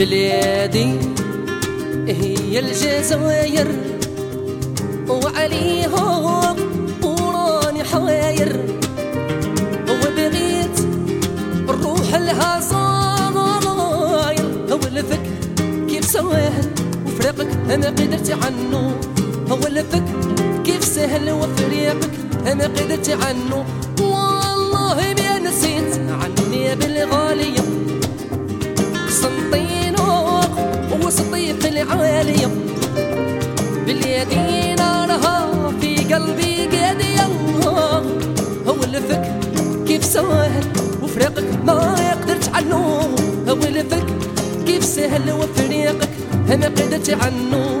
بلادي. هي الجزائر وعليها وراني حواير. وبغيت الروح لها صاير ولفك كيف سواهل وفراقك أنا قدرت عنه. ولفك كيف سهل وفريقك؟ أنا قدرت عنه. والله ما نسيت العالية باليدين لها في قلبي قادية هو لفك كيف سهل وفريقك ما يقدرش عنه. هو لفك كيف سهل وفريقك ما قدرت عنه.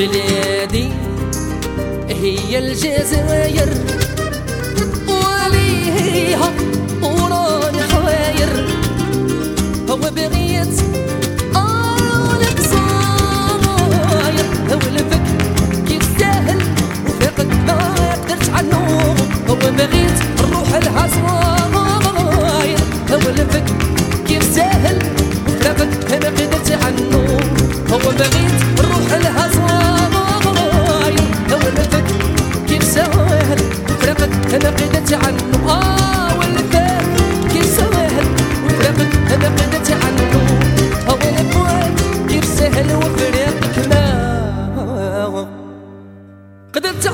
بلادي هي الجزائر وليها وراني حواير هو بغيت أعلق صاير ولفك كيف سهل وفاقك ما قدرت عنه هو بغيت الروح لها صاير قدت عنه والفات كيف ما قدرت